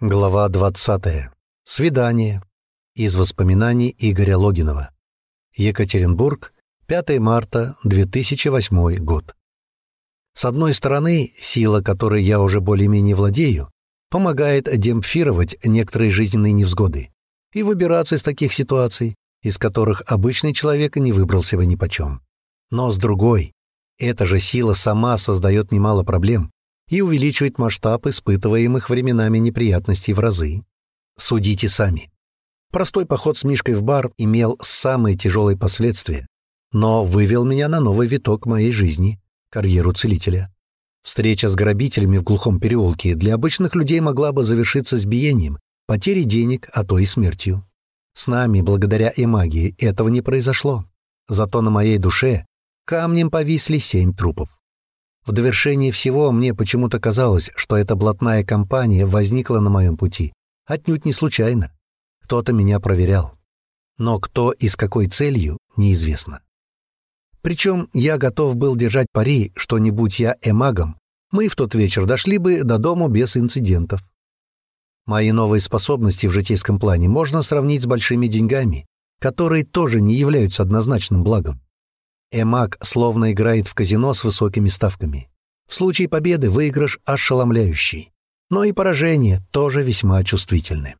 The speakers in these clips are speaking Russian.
Глава 20. Свидание. Из воспоминаний Игоря Логинова. Екатеринбург, 5 марта 2008 год. С одной стороны, сила, которой я уже более-менее владею, помогает демпфировать некоторые жизненные невзгоды и выбираться из таких ситуаций, из которых обычный человек не выбрался бы ни почем. Но с другой, эта же сила сама создает немало проблем, и увеличивает масштаб испытываемых временами неприятностей в разы. Судите сами. Простой поход с Мишкой в бар имел самые тяжелые последствия, но вывел меня на новый виток моей жизни — карьеру целителя. Встреча с грабителями в глухом переулке для обычных людей могла бы завершиться сбиением, потерей денег, а то и смертью. С нами, благодаря и магии, этого не произошло. Зато на моей душе камнем повисли семь трупов. В довершении всего мне почему-то казалось, что эта блатная компания возникла на моем пути. Отнюдь не случайно. Кто-то меня проверял. Но кто и с какой целью, неизвестно. Причем я готов был держать пари, что не будь я эмагом, мы в тот вечер дошли бы до дому без инцидентов. Мои новые способности в житейском плане можно сравнить с большими деньгами, которые тоже не являются однозначным благом. Эмак словно играет в казино с высокими ставками. В случае победы выигрыш ошеломляющий. Но и поражение тоже весьма чувствительны.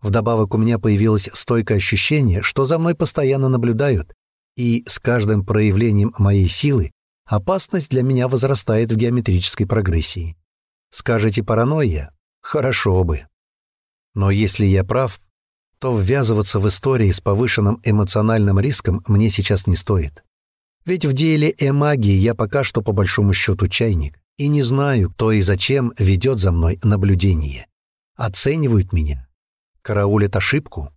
Вдобавок у меня появилось стойкое ощущение, что за мной постоянно наблюдают, и с каждым проявлением моей силы опасность для меня возрастает в геометрической прогрессии. Скажете паранойя? Хорошо бы. Но если я прав, то ввязываться в истории с повышенным эмоциональным риском мне сейчас не стоит. Ведь в деле э-магии я пока что по большому счету чайник, и не знаю, кто и зачем ведет за мной наблюдение. Оценивают меня, караулят ошибку,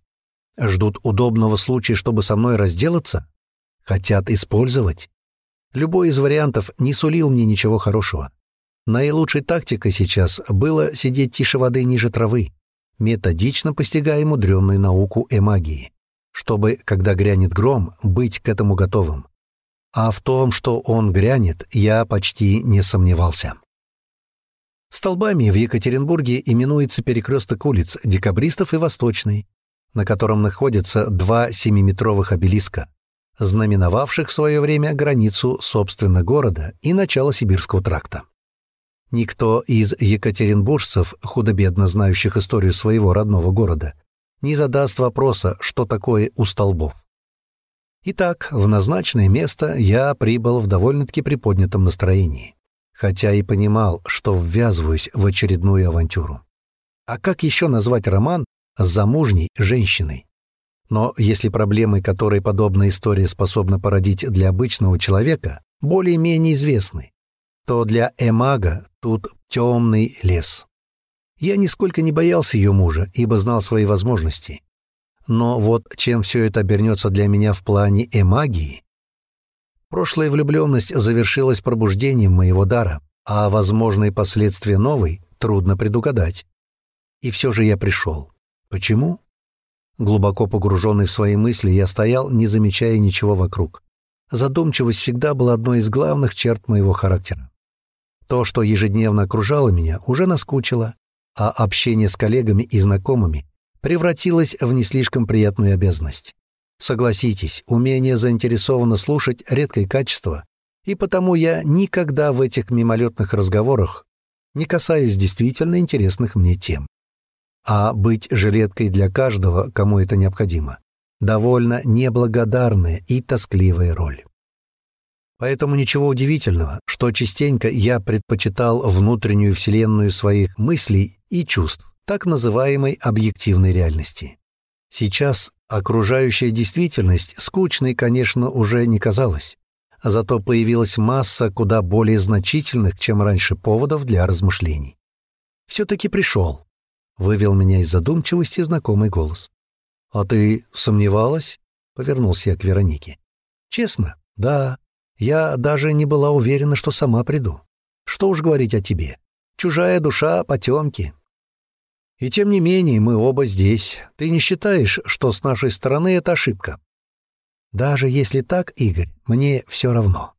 ждут удобного случая, чтобы со мной разделаться, хотят использовать. Любой из вариантов не сулил мне ничего хорошего. Наилучшей тактикой сейчас было сидеть тише воды ниже травы, методично постигая мудреную науку э-магии, чтобы, когда грянет гром, быть к этому готовым а в том, что он грянет, я почти не сомневался. Столбами в Екатеринбурге именуется перекресток улиц Декабристов и Восточный, на котором находятся два семиметровых обелиска, знаменовавших в свое время границу, собственно, города и начало Сибирского тракта. Никто из екатеринбуржцев, худо-бедно знающих историю своего родного города, не задаст вопроса, что такое у столбов. Итак, в назначенное место я прибыл в довольно-таки приподнятом настроении, хотя и понимал, что ввязываюсь в очередную авантюру. А как еще назвать роман с замужней женщиной? Но если проблемы, которые подобная история способна породить для обычного человека, более-менее известны, то для Эмага тут темный лес. Я нисколько не боялся ее мужа, ибо знал свои возможности. Но вот чем все это обернется для меня в плане эмагии? Прошлая влюбленность завершилась пробуждением моего дара, а возможные последствия новой трудно предугадать. И все же я пришел. Почему? Глубоко погруженный в свои мысли, я стоял, не замечая ничего вокруг. Задумчивость всегда была одной из главных черт моего характера. То, что ежедневно окружало меня, уже наскучило, а общение с коллегами и знакомыми превратилась в не слишком приятную обязанность. Согласитесь, умение заинтересованно слушать — редкое качество, и потому я никогда в этих мимолетных разговорах не касаюсь действительно интересных мне тем. А быть жилеткой для каждого, кому это необходимо, довольно неблагодарная и тоскливая роль. Поэтому ничего удивительного, что частенько я предпочитал внутреннюю вселенную своих мыслей и чувств так называемой объективной реальности. Сейчас окружающая действительность скучной, конечно, уже не казалась, а зато появилась масса куда более значительных, чем раньше, поводов для размышлений. «Все-таки пришел», — вывел меня из задумчивости знакомый голос. «А ты сомневалась?» — повернулся я к Веронике. «Честно? Да. Я даже не была уверена, что сама приду. Что уж говорить о тебе. Чужая душа — потемки, и тем не менее мы оба здесь. Ты не считаешь, что с нашей стороны это ошибка? Даже если так, Игорь, мне все равно.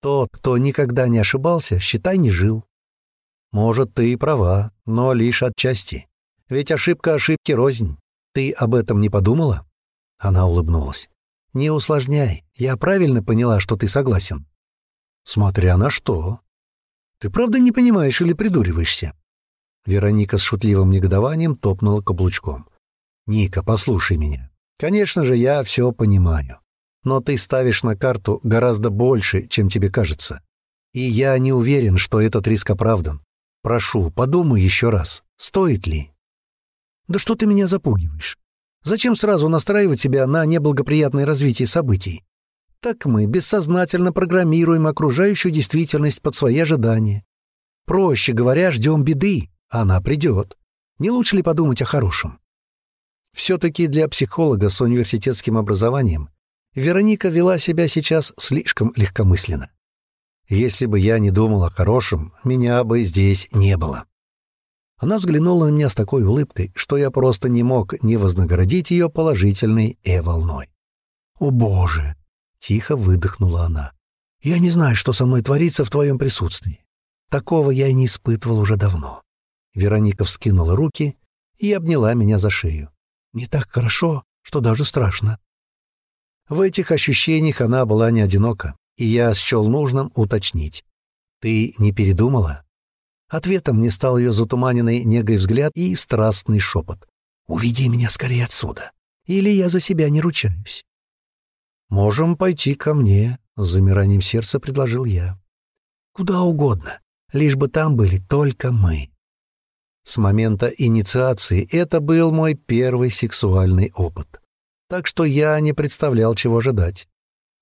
Тот, кто никогда не ошибался, считай, не жил. Может, ты и права, но лишь отчасти. Ведь ошибка ошибки рознь. Ты об этом не подумала?» Она улыбнулась. «Не усложняй. Я правильно поняла, что ты согласен?» «Смотря на что. Ты правда не понимаешь или придуриваешься?» Вероника с шутливым негодованием топнула каблучком. «Ника, послушай меня. Конечно же, я все понимаю. Но ты ставишь на карту гораздо больше, чем тебе кажется. И я не уверен, что этот риск оправдан. Прошу, подумай еще раз, стоит ли?» «Да что ты меня запугиваешь? Зачем сразу настраивать себя на неблагоприятное развитие событий? Так мы бессознательно программируем окружающую действительность под свои ожидания. Проще говоря, ждем беды, она придет. Не лучше ли подумать о хорошем? Все-таки для психолога с университетским образованием Вероника вела себя сейчас слишком легкомысленно. Если бы я не думал о хорошем, меня бы здесь не было. Она взглянула на меня с такой улыбкой, что я просто не мог не вознаградить ее положительной «э-волной». «О, Боже!» — тихо выдохнула она. «Я не знаю, что со мной творится в твоем присутствии. Такого я и не испытывал уже давно». Вероника вскинула руки и обняла меня за шею. «Не так хорошо, что даже страшно». В этих ощущениях она была не одинока, и я счел нужным уточнить. «Ты не передумала?» Ответом мне стал ее затуманенный негой взгляд и страстный шепот. «Уведи меня скорее отсюда, или я за себя не ручаюсь». «Можем пойти ко мне», — с замиранием сердца предложил я. «Куда угодно, лишь бы там были только мы». С момента инициации это был мой первый сексуальный опыт. Так что я не представлял, чего ожидать.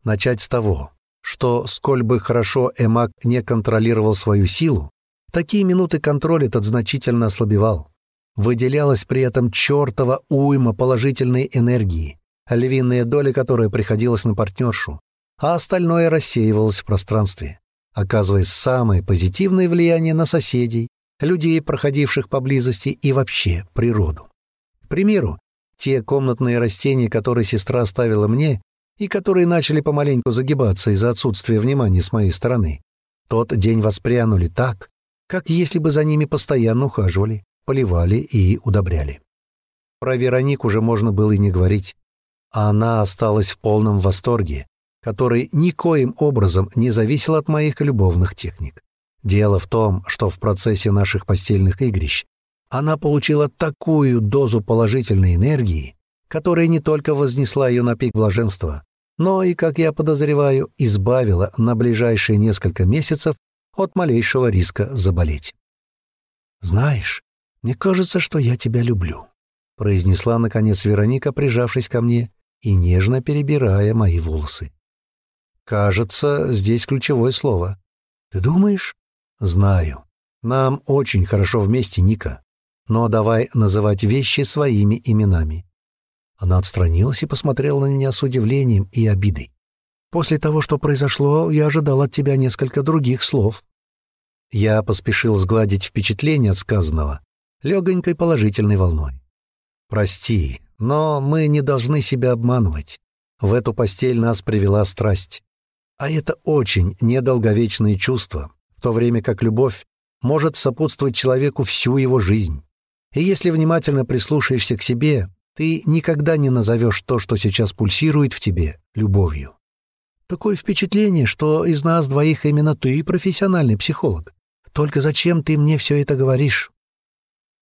Начать с того, что, сколь бы хорошо Эмак не контролировал свою силу, такие минуты контроль этот значительно ослабевал. Выделялась при этом чертова уйма положительной энергии, львиная доля которой приходилась на партнершу, а остальное рассеивалось в пространстве, оказывая самое позитивное влияние на соседей, людей, проходивших поблизости, и вообще природу. К примеру, те комнатные растения, которые сестра оставила мне, и которые начали помаленьку загибаться из-за отсутствия внимания с моей стороны, тот день воспрянули так, как если бы за ними постоянно ухаживали, поливали и удобряли. Про Вероник уже можно было и не говорить. А она осталась в полном восторге, который никоим образом не зависел от моих любовных техник. Дело в том, что в процессе наших постельных игрищ она получила такую дозу положительной энергии, которая не только вознесла ее на пик блаженства, но и, как я подозреваю, избавила на ближайшие несколько месяцев от малейшего риска заболеть. «Знаешь, мне кажется, что я тебя люблю», — произнесла, наконец, Вероника, прижавшись ко мне и нежно перебирая мои волосы. «Кажется, здесь ключевое слово. Ты думаешь?» «Знаю. Нам очень хорошо вместе, Ника. Но давай называть вещи своими именами». Она отстранилась и посмотрела на меня с удивлением и обидой. «После того, что произошло, я ожидал от тебя несколько других слов». Я поспешил сгладить впечатление от сказанного легонькой положительной волной. «Прости, но мы не должны себя обманывать. В эту постель нас привела страсть. А это очень недолговечные чувства, то время как любовь может сопутствовать человеку всю его жизнь. И если внимательно прислушаешься к себе, ты никогда не назовешь то, что сейчас пульсирует в тебе, любовью. Такое впечатление, что из нас двоих именно ты профессиональный психолог. Только зачем ты мне все это говоришь?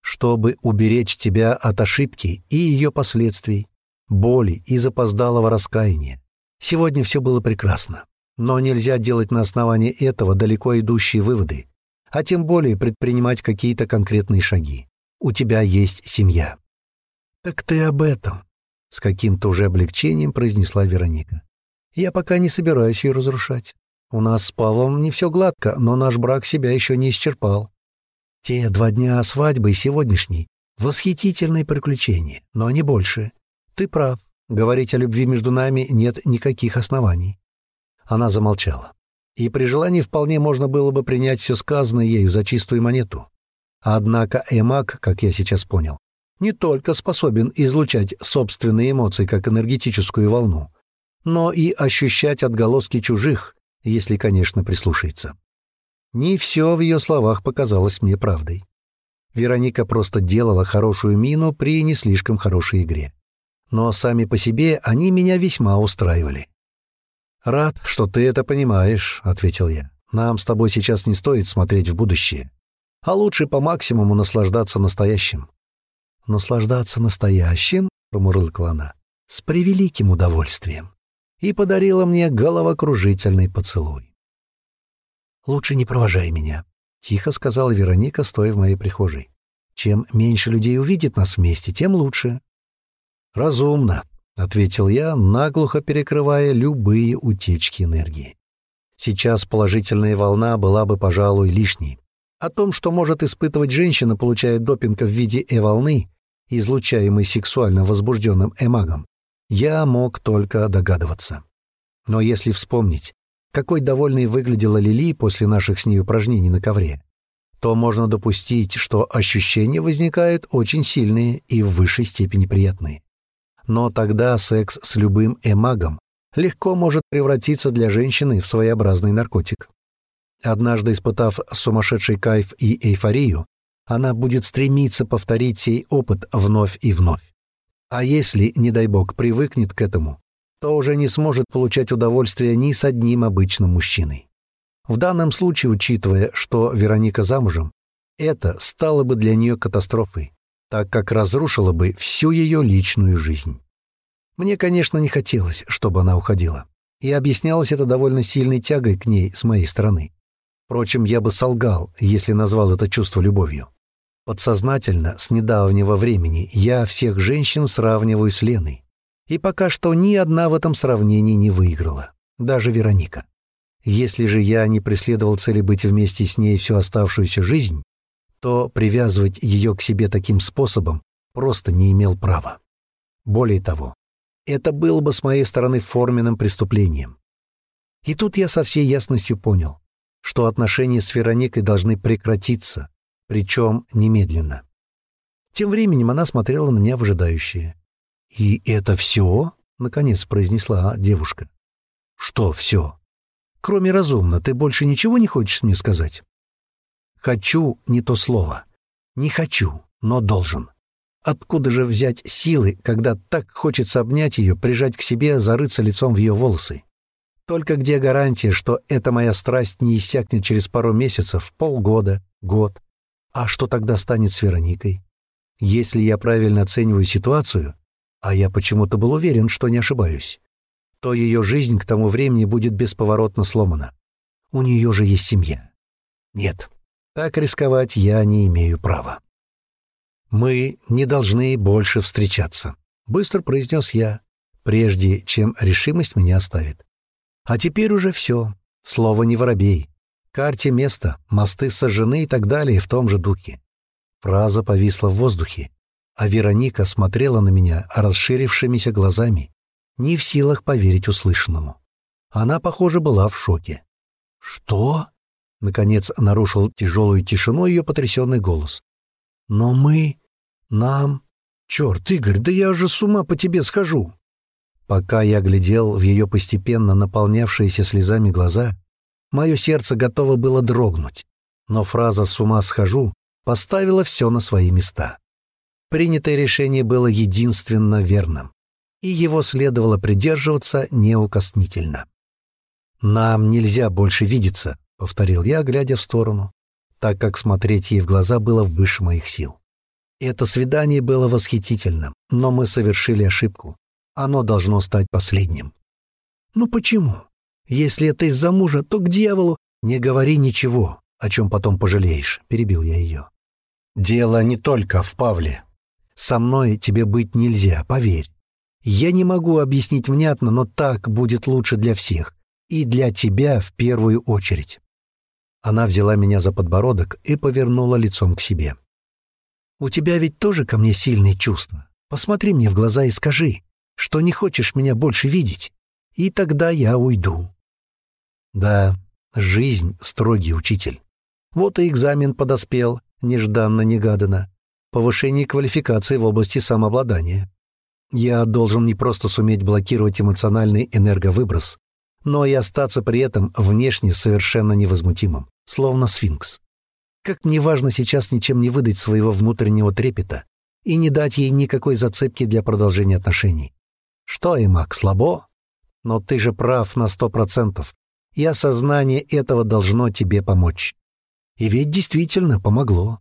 Чтобы уберечь тебя от ошибки и ее последствий, боли и запоздалого раскаяния. Сегодня все было прекрасно. Но нельзя делать на основании этого далеко идущие выводы, а тем более предпринимать какие-то конкретные шаги. У тебя есть семья. «Так ты об этом», — с каким-то уже облегчением произнесла Вероника. «Я пока не собираюсь ее разрушать. У нас с Павлом не все гладко, но наш брак себя еще не исчерпал. Те два дня свадьбы и сегодняшний — восхитительные приключения, но не больше. Ты прав, говорить о любви между нами нет никаких оснований. Она замолчала. И при желании вполне можно было бы принять все сказанное ею за чистую монету. Однако Эмак, как я сейчас понял, не только способен излучать собственные эмоции как энергетическую волну, но и ощущать отголоски чужих, если, конечно, прислушается. Не все в ее словах показалось мне правдой. Вероника просто делала хорошую мину при не слишком хорошей игре. Но сами по себе они меня весьма устраивали. «Рад, что ты это понимаешь», — ответил я. «Нам с тобой сейчас не стоит смотреть в будущее, а лучше по максимуму наслаждаться настоящим». «Наслаждаться настоящим?» — промурлыкала она. «С превеликим удовольствием» и подарила мне головокружительный поцелуй. «Лучше не провожай меня», — тихо сказала Вероника, стоя в моей прихожей. «Чем меньше людей увидит нас вместе, тем лучше». «Разумно», — ответил я, наглухо перекрывая любые утечки энергии. Сейчас положительная волна была бы, пожалуй, лишней. О том, что может испытывать женщина, получая допинг в виде Э-волны, излучаемой сексуально возбужденным эмагом, я мог только догадываться. Но если вспомнить, какой довольной выглядела Лили после наших с ней упражнений на ковре, то можно допустить, что ощущения возникают очень сильные и в высшей степени приятные. Но тогда секс с любым эмагом легко может превратиться для женщины в своеобразный наркотик. Однажды испытав сумасшедший кайф и эйфорию, она будет стремиться повторить сей опыт вновь и вновь. А если, не дай бог, привыкнет к этому, то уже не сможет получать удовольствие ни с одним обычным мужчиной. В данном случае, учитывая, что Вероника замужем, это стало бы для нее катастрофой, так как разрушило бы всю ее личную жизнь. Мне, конечно, не хотелось, чтобы она уходила, и объяснялось это довольно сильной тягой к ней с моей стороны. Впрочем, я бы солгал, если назвал это чувство любовью. Подсознательно, с недавнего времени, я всех женщин сравниваю с Леной. И пока что ни одна в этом сравнении не выиграла. Даже Вероника. Если же я не преследовал цели быть вместе с ней всю оставшуюся жизнь, то привязывать ее к себе таким способом просто не имел права. Более того, это было бы с моей стороны форменным преступлением. И тут я со всей ясностью понял, что отношения с Вероникой должны прекратиться, причем немедленно. Тем временем она смотрела на меня выжидающе. «И это все?» — наконец произнесла девушка. «Что все?» «Кроме разумно, ты больше ничего не хочешь мне сказать?» «Хочу» — не то слово. «Не хочу, но должен». Откуда же взять силы, когда так хочется обнять ее, прижать к себе, зарыться лицом в ее волосы? Только где гарантия, что эта моя страсть не иссякнет через пару месяцев, полгода, год? А что тогда станет с Вероникой? Если я правильно оцениваю ситуацию, а я почему-то был уверен, что не ошибаюсь, то ее жизнь к тому времени будет бесповоротно сломана. У нее же есть семья. Нет, так рисковать я не имею права. «Мы не должны больше встречаться», — быстро произнес я, прежде чем решимость меня оставит. «А теперь уже все. Слово не воробей карте место, мосты сожжены и так далее в том же духе. Фраза повисла в воздухе, а Вероника смотрела на меня расширившимися глазами, не в силах поверить услышанному. Она, похоже, была в шоке. «Что?» — наконец нарушил тяжелую тишину ее потрясенный голос. «Но мы... нам... Черт, Игорь, да я же с ума по тебе схожу!» Пока я глядел в ее постепенно наполнявшиеся слезами глаза, Мое сердце готово было дрогнуть, но фраза «с ума схожу» поставила все на свои места. Принятое решение было единственно верным, и его следовало придерживаться неукоснительно. «Нам нельзя больше видеться», — повторил я, глядя в сторону, так как смотреть ей в глаза было выше моих сил. Это свидание было восхитительным, но мы совершили ошибку. Оно должно стать последним. «Ну почему?» Если это из-за мужа, то к дьяволу не говори ничего, о чем потом пожалеешь», — перебил я ее. «Дело не только в Павле. Со мной тебе быть нельзя, поверь. Я не могу объяснить внятно, но так будет лучше для всех. И для тебя в первую очередь». Она взяла меня за подбородок и повернула лицом к себе. «У тебя ведь тоже ко мне сильные чувства. Посмотри мне в глаза и скажи, что не хочешь меня больше видеть, и тогда я уйду». Да, жизнь — строгий учитель. Вот и экзамен подоспел, нежданно-негаданно. Повышение квалификации в области самообладания. Я должен не просто суметь блокировать эмоциональный энерговыброс, но и остаться при этом внешне совершенно невозмутимым, словно сфинкс. Как мне важно сейчас ничем не выдать своего внутреннего трепета и не дать ей никакой зацепки для продолжения отношений. Что, Эмак, слабо? Но ты же прав на сто процентов, и осознание этого должно тебе помочь. И ведь действительно помогло.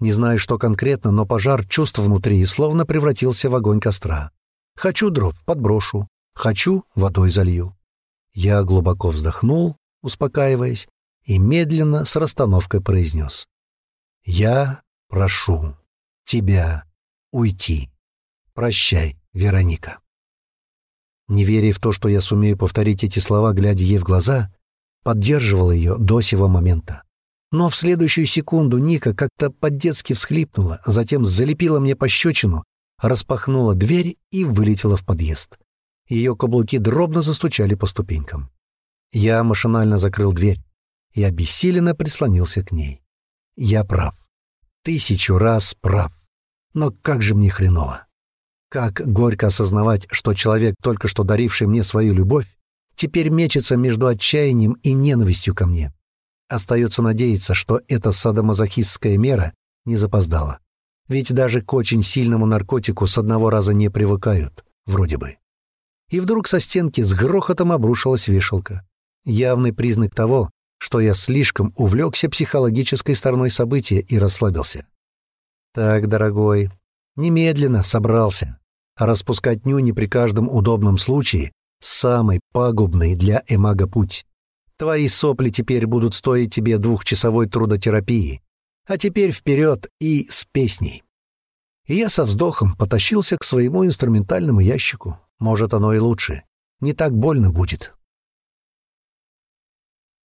Не знаю, что конкретно, но пожар чувств внутри словно превратился в огонь костра. Хочу дров, подброшу. Хочу, водой залью. Я глубоко вздохнул, успокаиваясь, и медленно с расстановкой произнес. «Я прошу тебя уйти. Прощай, Вероника». Не веря в то, что я сумею повторить эти слова, глядя ей в глаза, поддерживал ее до сего момента. Но в следующую секунду Ника как-то по-детски всхлипнула, затем залепила мне пощечину, распахнула дверь и вылетела в подъезд. Ее каблуки дробно застучали по ступенькам. Я машинально закрыл дверь и обессиленно прислонился к ней. Я прав. Тысячу раз прав. Но как же мне хреново. Как горько осознавать, что человек, только что даривший мне свою любовь, теперь мечется между отчаянием и ненавистью ко мне. Остается надеяться, что эта садомазохистская мера не запоздала. Ведь даже к очень сильному наркотику с одного раза не привыкают, вроде бы. И вдруг со стенки с грохотом обрушилась вешалка. Явный признак того, что я слишком увлекся психологической стороной события и расслабился. Так, дорогой, немедленно собрался. А распускать нюни при каждом удобном случае — самый пагубный для эмага путь. Твои сопли теперь будут стоить тебе двухчасовой трудотерапии. А теперь вперед и с песней. И я со вздохом потащился к своему инструментальному ящику. Может, оно и лучше. Не так больно будет.